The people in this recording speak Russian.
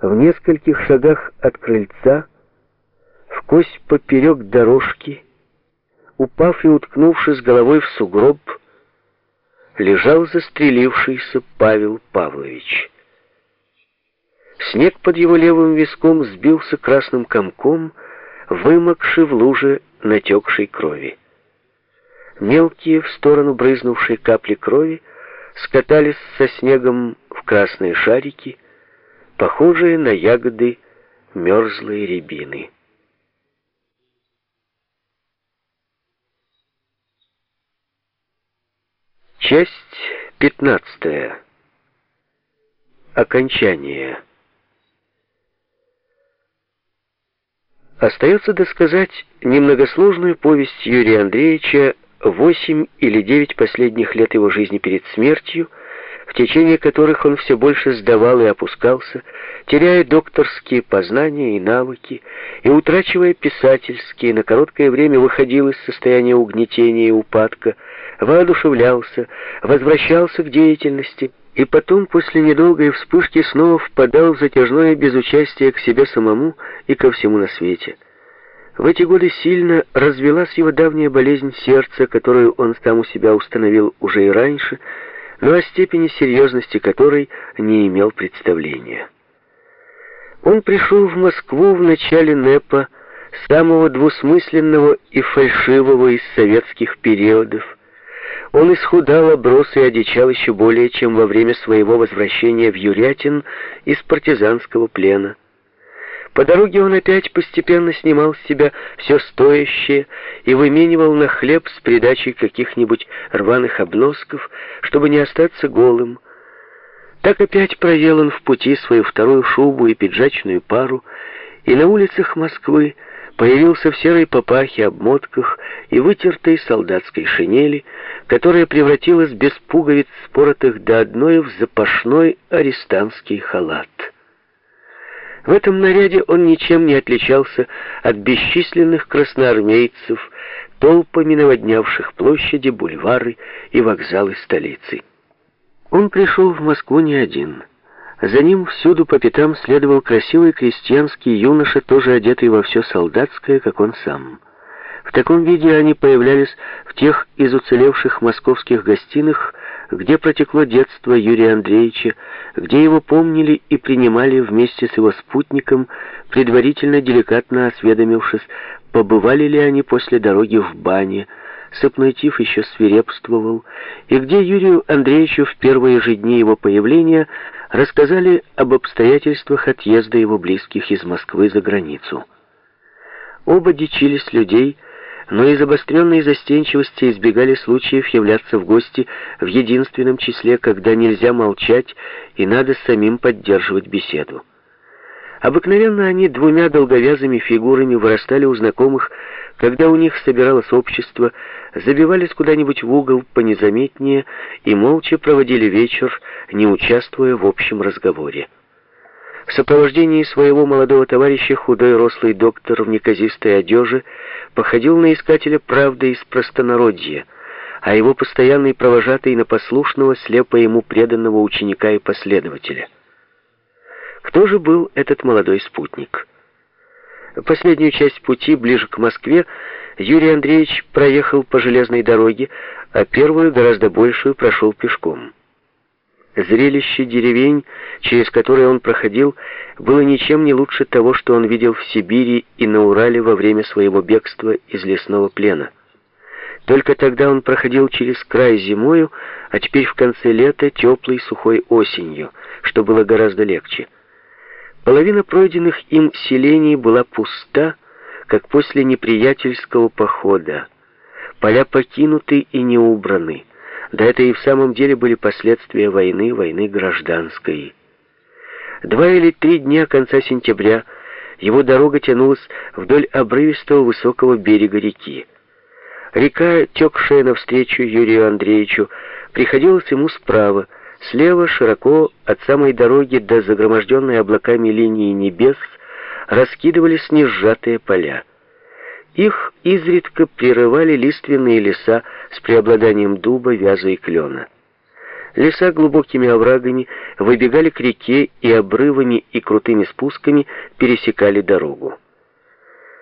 В нескольких шагах от крыльца, в кость поперек дорожки, упав и уткнувшись головой в сугроб, лежал застрелившийся Павел Павлович. Снег под его левым виском сбился красным комком, вымокший в луже натекшей крови. Мелкие в сторону брызнувшие капли крови скатались со снегом в красные шарики, похожие на ягоды мерзлой рябины. Часть пятнадцатая. Окончание. Остается досказать немногосложную повесть Юрия Андреевича «Восемь или девять последних лет его жизни перед смертью», в течение которых он все больше сдавал и опускался, теряя докторские познания и навыки, и утрачивая писательские, на короткое время выходил из состояния угнетения и упадка, воодушевлялся, возвращался к деятельности, и потом, после недолгой вспышки, снова впадал в затяжное безучастие к себе самому и ко всему на свете. В эти годы сильно развелась его давняя болезнь сердца, которую он сам у себя установил уже и раньше, но о степени серьезности которой не имел представления. Он пришел в Москву в начале НЭПа, самого двусмысленного и фальшивого из советских периодов, он исхудал, оброс и одичал еще более, чем во время своего возвращения в Юрятин из партизанского плена. По дороге он опять постепенно снимал с себя все стоящее и выменивал на хлеб с придачей каких-нибудь рваных обносков, чтобы не остаться голым. Так опять проел он в пути свою вторую шубу и пиджачную пару, и на улицах Москвы появился в серой папахе, обмотках и вытертой солдатской шинели, которая превратилась без пуговиц, споротых до одной, в запашной арестантский халат. В этом наряде он ничем не отличался от бесчисленных красноармейцев, толпами наводнявших площади, бульвары и вокзалы столицы. Он пришел в Москву не один — за ним всюду по пятам следовал красивый крестьянский юноша, тоже одетый во все солдатское, как он сам. В таком виде они появлялись в тех из уцелевших московских гостиных, где протекло детство Юрия Андреевича, где его помнили и принимали вместе с его спутником, предварительно деликатно осведомившись, побывали ли они после дороги в бане, Сапнуйтив еще свирепствовал, и где Юрию Андреевичу в первые же дни его появления рассказали об обстоятельствах отъезда его близких из Москвы за границу. Оба дичились людей, но из обостренной застенчивости избегали случаев являться в гости в единственном числе, когда нельзя молчать и надо самим поддерживать беседу. Обыкновенно они двумя долговязыми фигурами вырастали у знакомых, когда у них собиралось общество, забивались куда-нибудь в угол понезаметнее и молча проводили вечер, не участвуя в общем разговоре. В сопровождении своего молодого товарища худой рослый доктор в неказистой одежде походил на искателя правды из простонародья, а его постоянный провожатый на послушного, слепо ему преданного ученика и последователя — кто же был этот молодой спутник? Последнюю часть пути, ближе к Москве, Юрий Андреевич проехал по железной дороге, а первую, гораздо большую, прошел пешком. Зрелище деревень, через которые он проходил, было ничем не лучше того, что он видел в Сибири и на Урале во время своего бегства из лесного плена. Только тогда он проходил через край зимою, а теперь в конце лета теплой сухой осенью, что было гораздо легче. Половина пройденных им селений была пуста, как после неприятельского похода. Поля покинуты и не убраны. Да это и в самом деле были последствия войны, войны гражданской. Два или три дня конца сентября его дорога тянулась вдоль обрывистого высокого берега реки. Река, текшая навстречу Юрию Андреевичу, приходилась ему справа, Слева, широко, от самой дороги до загроможденной облаками линии небес, раскидывались несжатые поля. Их изредка прерывали лиственные леса с преобладанием дуба, вяза и клена. Леса глубокими оврагами выбегали к реке и обрывами и крутыми спусками пересекали дорогу.